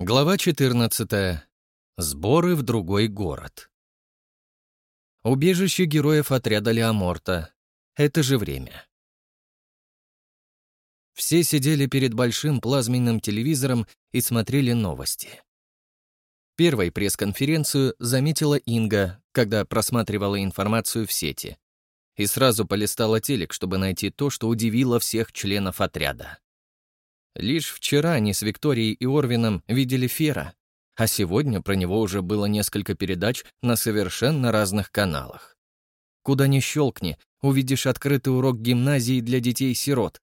Глава 14. Сборы в другой город. Убежище героев отряда Леоморта. Это же время. Все сидели перед большим плазменным телевизором и смотрели новости. Первой пресс-конференцию заметила Инга, когда просматривала информацию в сети. И сразу полистала телек, чтобы найти то, что удивило всех членов отряда. Лишь вчера они с Викторией и Орвином видели Фера, а сегодня про него уже было несколько передач на совершенно разных каналах. Куда ни щелкни, увидишь открытый урок гимназии для детей-сирот.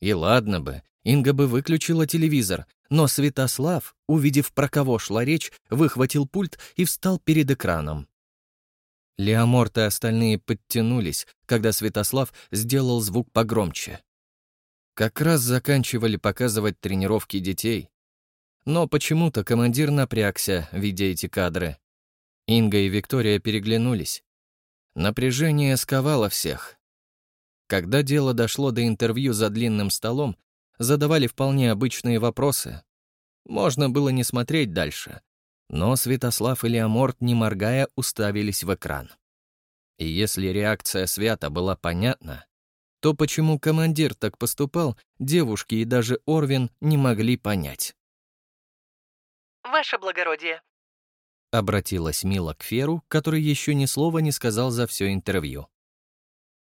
И ладно бы, Инга бы выключила телевизор, но Святослав, увидев, про кого шла речь, выхватил пульт и встал перед экраном. Леоморт и остальные подтянулись, когда Святослав сделал звук погромче. Как раз заканчивали показывать тренировки детей. Но почему-то командир напрягся, видя эти кадры. Инга и Виктория переглянулись. Напряжение сковало всех. Когда дело дошло до интервью за длинным столом, задавали вполне обычные вопросы. Можно было не смотреть дальше. Но Святослав и Леоморт, не моргая, уставились в экран. И если реакция Свята была понятна, то почему командир так поступал, девушки и даже Орвин не могли понять. «Ваше благородие», — обратилась Мила к Феру, который еще ни слова не сказал за все интервью.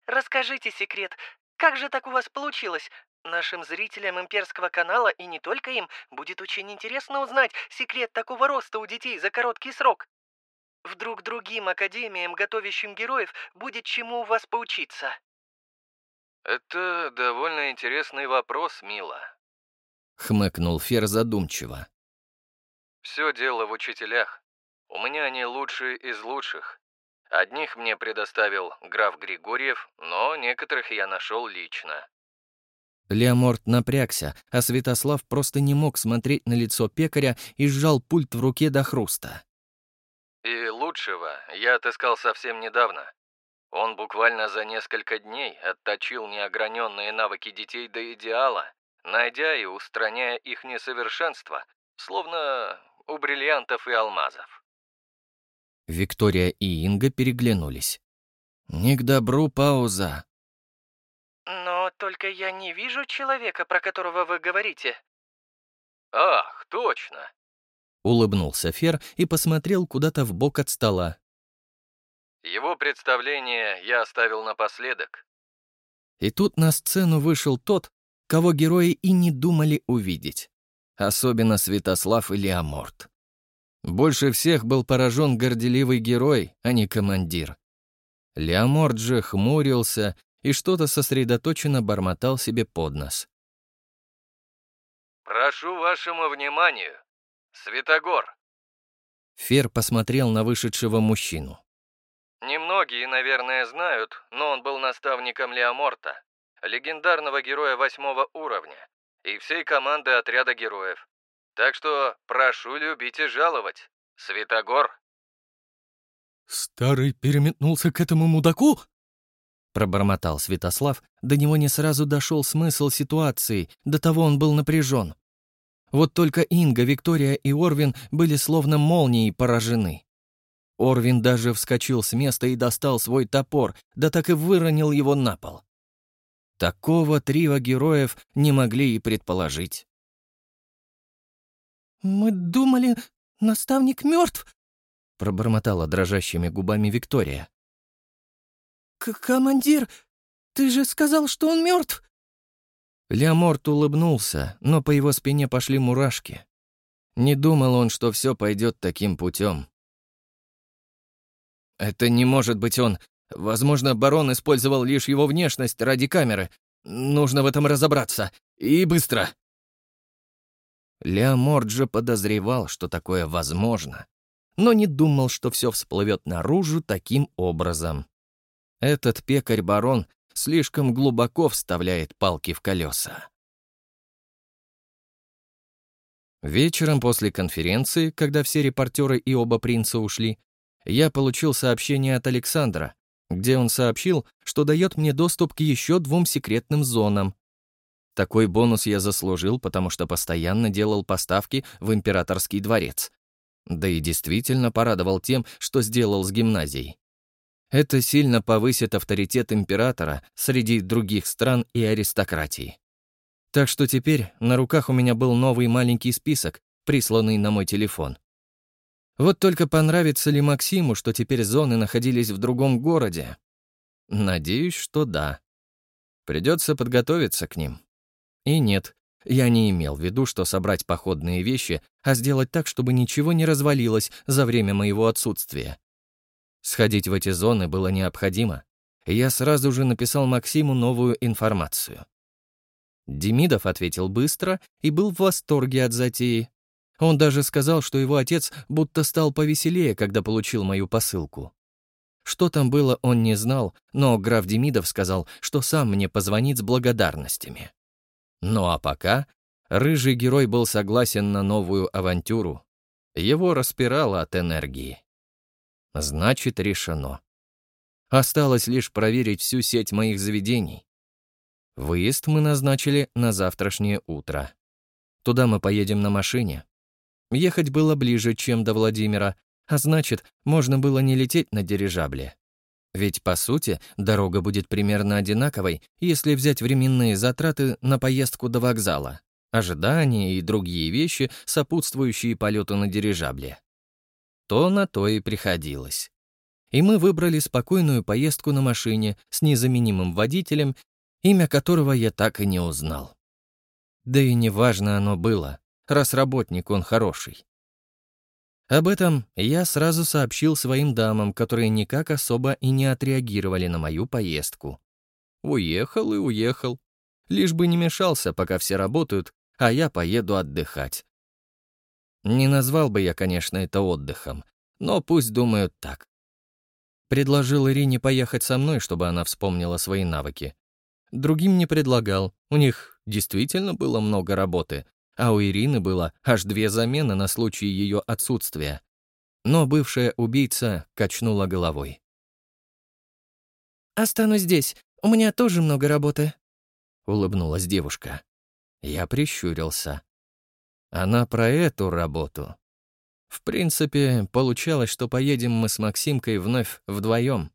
«Расскажите секрет. Как же так у вас получилось? Нашим зрителям имперского канала и не только им будет очень интересно узнать секрет такого роста у детей за короткий срок. Вдруг другим академиям, готовящим героев, будет чему у вас поучиться?» «Это довольно интересный вопрос, Мила», — хмыкнул Фер задумчиво. «Все дело в учителях. У меня они лучшие из лучших. Одних мне предоставил граф Григорьев, но некоторых я нашел лично». Леоморт напрягся, а Святослав просто не мог смотреть на лицо пекаря и сжал пульт в руке до хруста. «И лучшего я отыскал совсем недавно. Он буквально за несколько дней отточил неограненные навыки детей до идеала, найдя и устраняя их несовершенства, словно у бриллиантов и алмазов. Виктория и Инга переглянулись. «Не к добру пауза». «Но только я не вижу человека, про которого вы говорите». «Ах, точно!» Улыбнулся Фер и посмотрел куда-то в бок от стола. Его представление я оставил напоследок. И тут на сцену вышел тот, кого герои и не думали увидеть. Особенно Святослав и Леоморт. Больше всех был поражен горделивый герой, а не командир. Леоморт же хмурился и что-то сосредоточенно бормотал себе под нос. «Прошу вашему вниманию, Святогор!» Фер посмотрел на вышедшего мужчину. Немногие, наверное, знают, но он был наставником Леоморта, легендарного героя восьмого уровня, и всей команды отряда героев. Так что прошу любить и жаловать. Святогор. «Старый переметнулся к этому мудаку?» Пробормотал Святослав, до него не сразу дошел смысл ситуации, до того он был напряжен. Вот только Инга, Виктория и Орвин были словно молнией поражены. Орвин даже вскочил с места и достал свой топор, да так и выронил его на пол. Такого трио героев не могли и предположить. «Мы думали, наставник мертв», — пробормотала дрожащими губами Виктория. «Командир, ты же сказал, что он мертв?» Леоморт улыбнулся, но по его спине пошли мурашки. Не думал он, что все пойдет таким путем. Это не может быть он. Возможно, барон использовал лишь его внешность ради камеры. Нужно в этом разобраться. И быстро. Леоморд же подозревал, что такое возможно, но не думал, что все всплывет наружу таким образом. Этот пекарь-барон слишком глубоко вставляет палки в колеса. Вечером после конференции, когда все репортеры и оба принца ушли, я получил сообщение от Александра, где он сообщил, что дает мне доступ к еще двум секретным зонам. Такой бонус я заслужил, потому что постоянно делал поставки в императорский дворец. Да и действительно порадовал тем, что сделал с гимназией. Это сильно повысит авторитет императора среди других стран и аристократии. Так что теперь на руках у меня был новый маленький список, присланный на мой телефон. Вот только понравится ли Максиму, что теперь зоны находились в другом городе? Надеюсь, что да. Придется подготовиться к ним. И нет, я не имел в виду, что собрать походные вещи, а сделать так, чтобы ничего не развалилось за время моего отсутствия. Сходить в эти зоны было необходимо. Я сразу же написал Максиму новую информацию. Демидов ответил быстро и был в восторге от затеи. Он даже сказал, что его отец будто стал повеселее, когда получил мою посылку. Что там было, он не знал, но граф Демидов сказал, что сам мне позвонит с благодарностями. Ну а пока рыжий герой был согласен на новую авантюру. Его распирало от энергии. Значит, решено. Осталось лишь проверить всю сеть моих заведений. Выезд мы назначили на завтрашнее утро. Туда мы поедем на машине. Ехать было ближе, чем до Владимира, а значит, можно было не лететь на дирижабле. Ведь, по сути, дорога будет примерно одинаковой, если взять временные затраты на поездку до вокзала, ожидания и другие вещи, сопутствующие полету на дирижабле то на то и приходилось. И мы выбрали спокойную поездку на машине с незаменимым водителем, имя которого я так и не узнал. Да и неважно оно было, раз работник он хороший. Об этом я сразу сообщил своим дамам, которые никак особо и не отреагировали на мою поездку. Уехал и уехал. Лишь бы не мешался, пока все работают, а я поеду отдыхать. Не назвал бы я, конечно, это отдыхом, но пусть думают так. Предложил Ирине поехать со мной, чтобы она вспомнила свои навыки. Другим не предлагал, у них действительно было много работы, а у Ирины было аж две замены на случай ее отсутствия. Но бывшая убийца качнула головой. «Останусь здесь, у меня тоже много работы», — улыбнулась девушка. Я прищурился. Она про эту работу. В принципе, получалось, что поедем мы с Максимкой вновь вдвоем.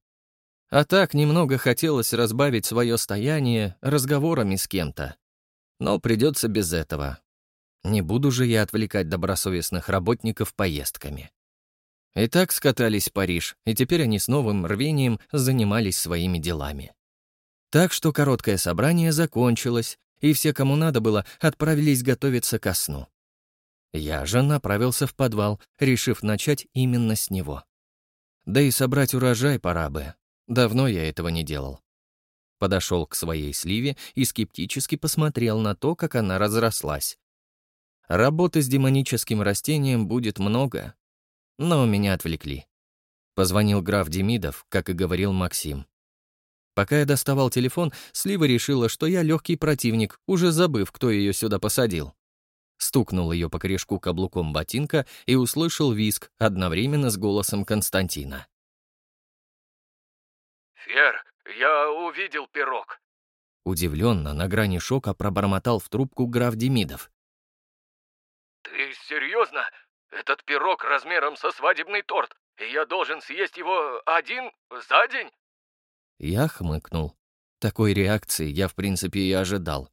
А так немного хотелось разбавить свое стояние разговорами с кем-то. Но придется без этого. Не буду же я отвлекать добросовестных работников поездками. И так скатались в Париж, и теперь они с новым рвением занимались своими делами. Так что короткое собрание закончилось, и все, кому надо было, отправились готовиться ко сну. Я же направился в подвал, решив начать именно с него. Да и собрать урожай пора бы. Давно я этого не делал. Подошел к своей сливе и скептически посмотрел на то, как она разрослась. Работы с демоническим растением будет много, но меня отвлекли. Позвонил граф Демидов, как и говорил Максим. Пока я доставал телефон, Слива решила, что я легкий противник, уже забыв, кто ее сюда посадил стукнул ее по корешку каблуком ботинка и услышал виск одновременно с голосом Константина. «Фер, я увидел пирог!» Удивленно, на грани шока пробормотал в трубку граф Демидов. «Ты серьезно? Этот пирог размером со свадебный торт, и я должен съесть его один за день?» Я хмыкнул. Такой реакции я, в принципе, и ожидал.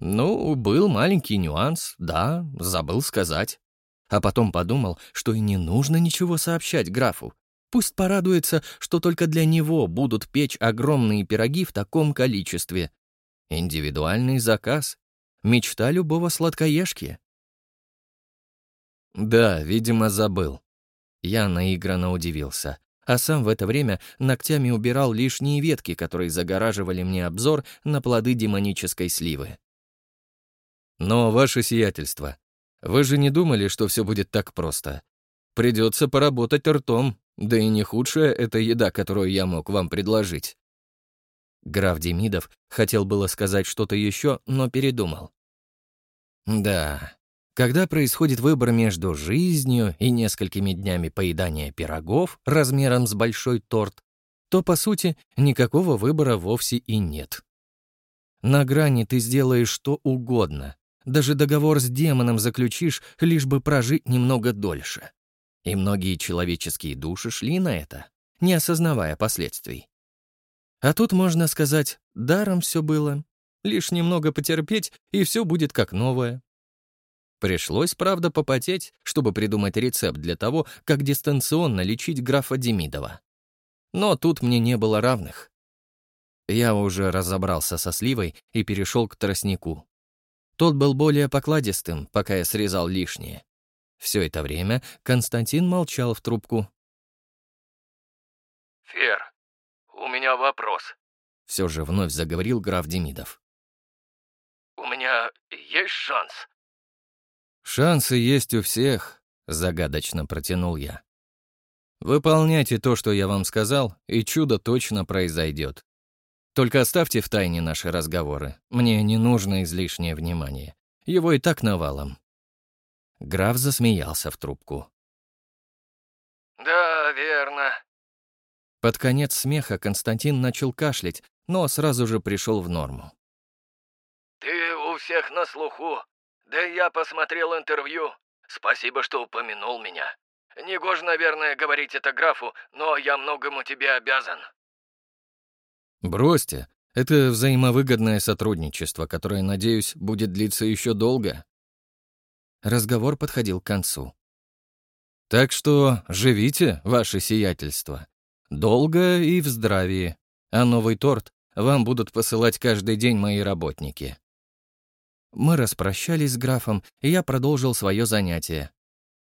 Ну, был маленький нюанс, да, забыл сказать. А потом подумал, что и не нужно ничего сообщать графу. Пусть порадуется, что только для него будут печь огромные пироги в таком количестве. Индивидуальный заказ. Мечта любого сладкоежки. Да, видимо, забыл. Я наигранно удивился, а сам в это время ногтями убирал лишние ветки, которые загораживали мне обзор на плоды демонической сливы. Но, ваше сиятельство, вы же не думали, что все будет так просто? Придется поработать ртом, да и не худшая эта еда, которую я мог вам предложить. Граф Демидов хотел было сказать что-то еще, но передумал. Да, когда происходит выбор между жизнью и несколькими днями поедания пирогов размером с большой торт, то, по сути, никакого выбора вовсе и нет. На грани ты сделаешь что угодно. Даже договор с демоном заключишь, лишь бы прожить немного дольше. И многие человеческие души шли на это, не осознавая последствий. А тут, можно сказать, даром все было. Лишь немного потерпеть, и все будет как новое. Пришлось, правда, попотеть, чтобы придумать рецепт для того, как дистанционно лечить графа Демидова. Но тут мне не было равных. Я уже разобрался со сливой и перешел к тростнику. Тот был более покладистым, пока я срезал лишнее. Все это время Константин молчал в трубку. «Фер, у меня вопрос», — все же вновь заговорил граф Демидов. «У меня есть шанс?» «Шансы есть у всех», — загадочно протянул я. «Выполняйте то, что я вам сказал, и чудо точно произойдет. Только оставьте в тайне наши разговоры. Мне не нужно излишнее внимание. Его и так навалом». Граф засмеялся в трубку. «Да, верно». Под конец смеха Константин начал кашлять, но сразу же пришел в норму. «Ты у всех на слуху. Да я посмотрел интервью. Спасибо, что упомянул меня. Негоже, наверное, говорить это графу, но я многому тебе обязан». Бросьте. Это взаимовыгодное сотрудничество, которое, надеюсь, будет длиться еще долго. Разговор подходил к концу. Так что живите, ваше сиятельство. Долго и в здравии. А новый торт вам будут посылать каждый день мои работники. Мы распрощались с графом, и я продолжил свое занятие.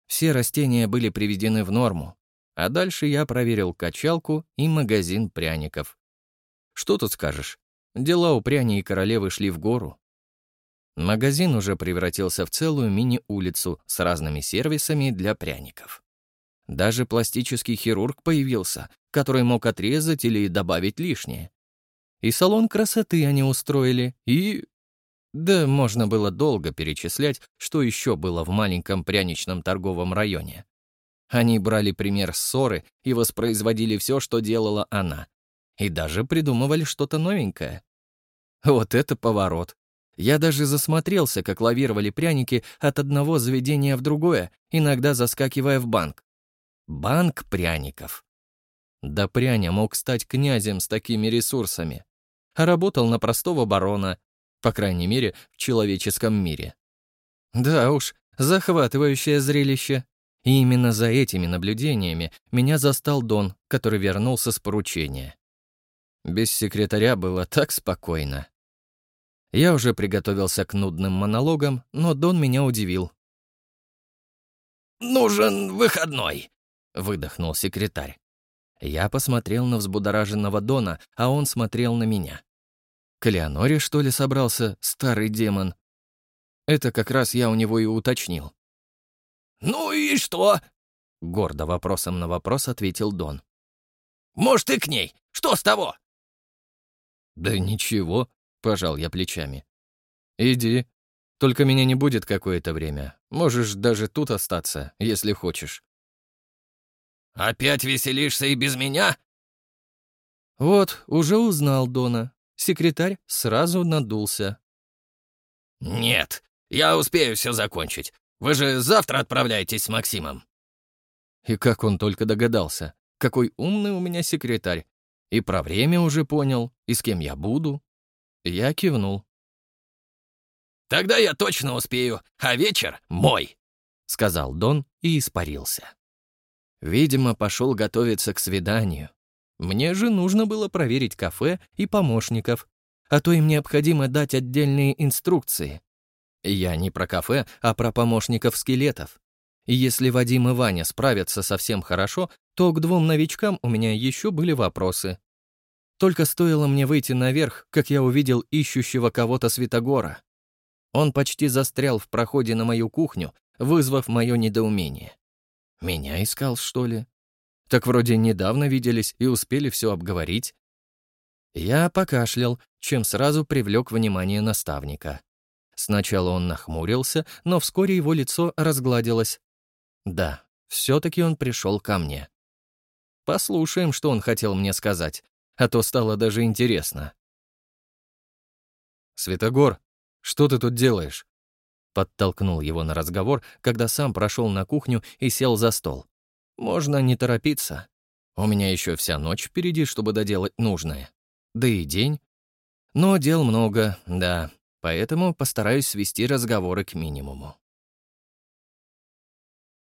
Все растения были приведены в норму, а дальше я проверил качалку и магазин пряников. Что тут скажешь? Дела у пряни и королевы шли в гору. Магазин уже превратился в целую мини-улицу с разными сервисами для пряников. Даже пластический хирург появился, который мог отрезать или добавить лишнее. И салон красоты они устроили, и... Да, можно было долго перечислять, что еще было в маленьком пряничном торговом районе. Они брали пример ссоры и воспроизводили все, что делала она, и даже придумывали что-то новенькое. Вот это поворот. Я даже засмотрелся, как лавировали пряники от одного заведения в другое, иногда заскакивая в банк. Банк пряников. Да пряня мог стать князем с такими ресурсами. Работал на простого барона, по крайней мере, в человеческом мире. Да уж, захватывающее зрелище. И именно за этими наблюдениями меня застал Дон, который вернулся с поручения. Без секретаря было так спокойно. Я уже приготовился к нудным монологам, но Дон меня удивил. «Нужен выходной», — выдохнул секретарь. Я посмотрел на взбудораженного Дона, а он смотрел на меня. К Леоноре, что ли, собрался старый демон? Это как раз я у него и уточнил. «Ну и что?» — гордо вопросом на вопрос ответил Дон. «Может, и к ней. Что с того?» «Да ничего», — пожал я плечами. «Иди. Только меня не будет какое-то время. Можешь даже тут остаться, если хочешь». «Опять веселишься и без меня?» Вот, уже узнал Дона. Секретарь сразу надулся. «Нет, я успею все закончить. Вы же завтра отправляетесь с Максимом». И как он только догадался. Какой умный у меня секретарь. И про время уже понял, и с кем я буду. Я кивнул. «Тогда я точно успею, а вечер мой», — сказал Дон и испарился. Видимо, пошел готовиться к свиданию. Мне же нужно было проверить кафе и помощников, а то им необходимо дать отдельные инструкции. Я не про кафе, а про помощников скелетов. И если Вадим и Ваня справятся совсем хорошо, то к двум новичкам у меня еще были вопросы. Только стоило мне выйти наверх, как я увидел ищущего кого-то Святогора. Он почти застрял в проходе на мою кухню, вызвав мое недоумение. Меня искал, что ли? Так вроде недавно виделись и успели все обговорить. Я покашлял, чем сразу привлек внимание наставника. Сначала он нахмурился, но вскоре его лицо разгладилось. Да, все-таки он пришел ко мне. Послушаем, что он хотел мне сказать, а то стало даже интересно. «Светогор, что ты тут делаешь?» Подтолкнул его на разговор, когда сам прошел на кухню и сел за стол. «Можно не торопиться. У меня еще вся ночь впереди, чтобы доделать нужное. Да и день. Но дел много, да, поэтому постараюсь свести разговоры к минимуму».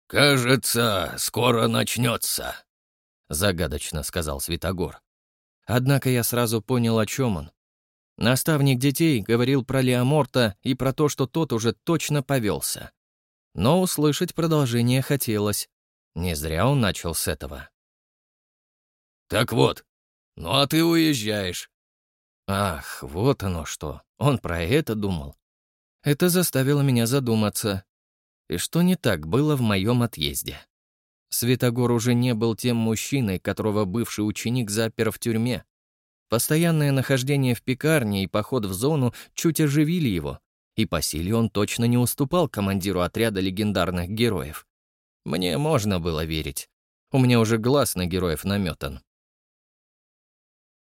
«Кажется, скоро начнется», — загадочно сказал Святогор. Однако я сразу понял, о чем он. Наставник детей говорил про Леоморта и про то, что тот уже точно повелся. Но услышать продолжение хотелось. Не зря он начал с этого. «Так вот, ну а ты уезжаешь». Ах, вот оно что. Он про это думал. Это заставило меня задуматься. И что не так было в моем отъезде? Светогор уже не был тем мужчиной, которого бывший ученик запер в тюрьме. Постоянное нахождение в пекарне и поход в зону чуть оживили его, и по силе он точно не уступал командиру отряда легендарных героев. Мне можно было верить. У меня уже глаз на героев наметан.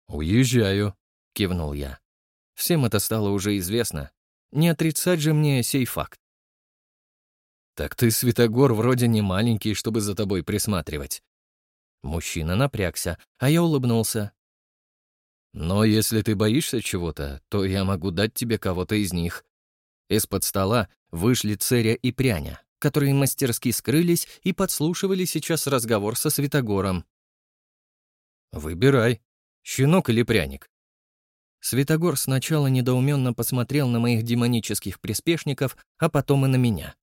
«Уезжаю», — кивнул я. Всем это стало уже известно. Не отрицать же мне сей факт. «Так ты, Святогор, вроде не маленький, чтобы за тобой присматривать». Мужчина напрягся, а я улыбнулся. Но если ты боишься чего-то, то я могу дать тебе кого-то из них. Из-под стола вышли Церя и Пряня, которые мастерски скрылись и подслушивали сейчас разговор со Святогором. «Выбирай, щенок или пряник?» Святогор сначала недоуменно посмотрел на моих демонических приспешников, а потом и на меня.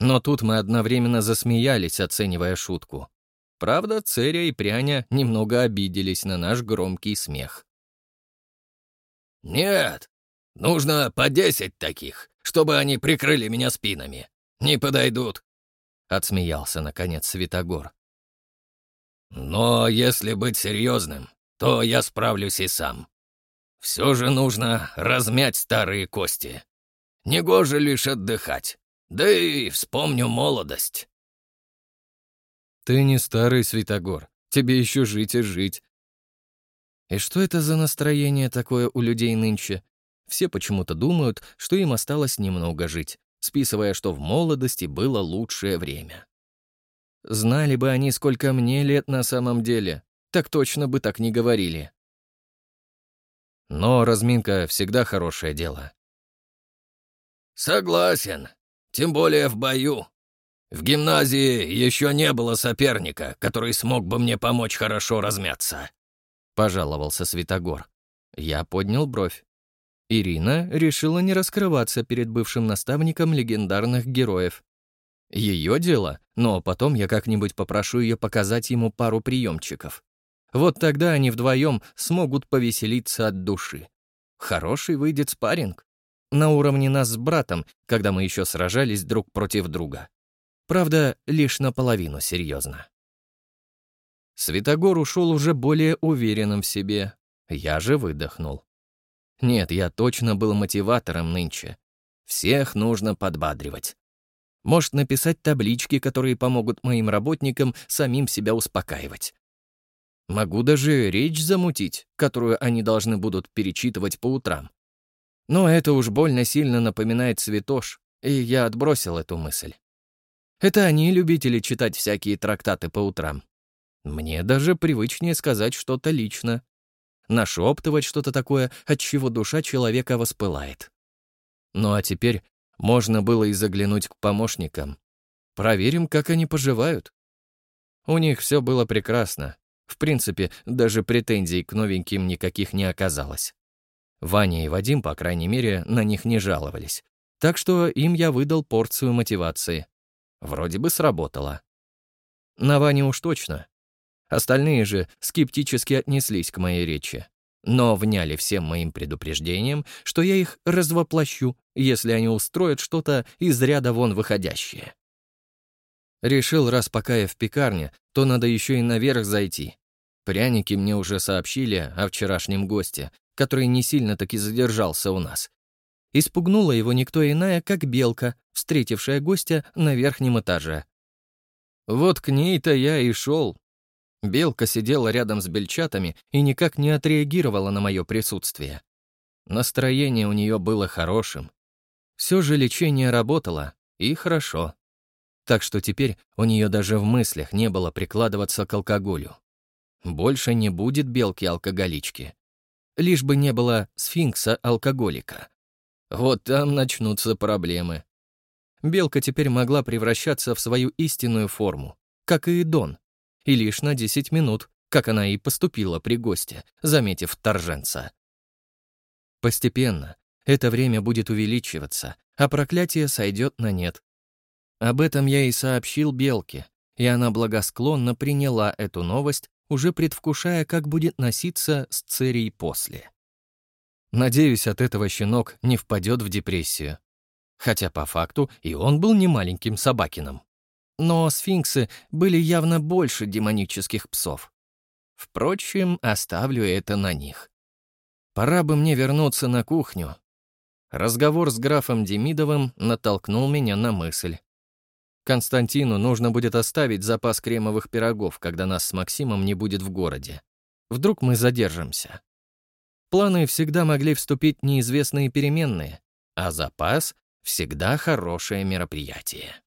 Но тут мы одновременно засмеялись, оценивая шутку. Правда, Церя и Пряня немного обиделись на наш громкий смех. «Нет, нужно по десять таких, чтобы они прикрыли меня спинами. Не подойдут», — отсмеялся, наконец, Святогор. «Но если быть серьезным, то я справлюсь и сам. Все же нужно размять старые кости. Негоже лишь отдыхать, да и вспомню молодость». Ты не старый Святогор, тебе еще жить и жить. И что это за настроение такое у людей нынче? Все почему-то думают, что им осталось немного жить, списывая, что в молодости было лучшее время. Знали бы они, сколько мне лет на самом деле, так точно бы так не говорили. Но разминка всегда хорошее дело. «Согласен, тем более в бою», в гимназии еще не было соперника, который смог бы мне помочь хорошо размяться», — пожаловался Святогор. Я поднял бровь. Ирина решила не раскрываться перед бывшим наставником легендарных героев. Ее дело, но потом я как-нибудь попрошу ее показать ему пару приемчиков. Вот тогда они вдвоем смогут повеселиться от души. Хороший выйдет спарринг. На уровне нас с братом, когда мы еще сражались друг против друга. Правда, лишь наполовину серьезно. Светогор ушел уже более уверенным в себе. Я же выдохнул. Нет, я точно был мотиватором нынче. Всех нужно подбадривать. Может, написать таблички, которые помогут моим работникам самим себя успокаивать. Могу даже речь замутить, которую они должны будут перечитывать по утрам. Но это уж больно сильно напоминает цветош, и я отбросил эту мысль. Это они любители читать всякие трактаты по утрам. Мне даже привычнее сказать что-то лично. Нашептывать что-то такое, от чего душа человека воспылает. Ну а теперь можно было и заглянуть к помощникам. Проверим, как они поживают. У них все было прекрасно. В принципе, даже претензий к новеньким никаких не оказалось. Ваня и Вадим, по крайней мере, на них не жаловались. Так что им я выдал порцию мотивации. Вроде бы сработало. На Ване уж точно. Остальные же скептически отнеслись к моей речи, но вняли всем моим предупреждениям, что я их развоплощу, если они устроят что-то из ряда вон выходящее. Решил, раз пока я в пекарне, то надо еще и наверх зайти. Пряники мне уже сообщили о вчерашнем госте, который не сильно-таки задержался у нас, Испугнула его никто иная, как белка, встретившая гостя на верхнем этаже. Вот к ней-то я и шел. Белка сидела рядом с бельчатами и никак не отреагировала на мое присутствие. Настроение у нее было хорошим. Все же лечение работало, и хорошо. Так что теперь у нее даже в мыслях не было прикладываться к алкоголю. Больше не будет белки-алкоголички. Лишь бы не было сфинкса-алкоголика. Вот там начнутся проблемы. Белка теперь могла превращаться в свою истинную форму, как и Дон, и лишь на 10 минут, как она и поступила при госте, заметив торженца. Постепенно это время будет увеличиваться, а проклятие сойдет на нет. Об этом я и сообщил Белке, и она благосклонно приняла эту новость, уже предвкушая, как будет носиться с Церей после. Надеюсь, от этого щенок не впадет в депрессию. Хотя по факту и он был не маленьким собакином. Но сфинксы были явно больше демонических псов. Впрочем, оставлю это на них. Пора бы мне вернуться на кухню. Разговор с графом Демидовым натолкнул меня на мысль. Константину нужно будет оставить запас кремовых пирогов, когда нас с Максимом не будет в городе. Вдруг мы задержимся. планы всегда могли вступить неизвестные переменные, а запас — всегда хорошее мероприятие.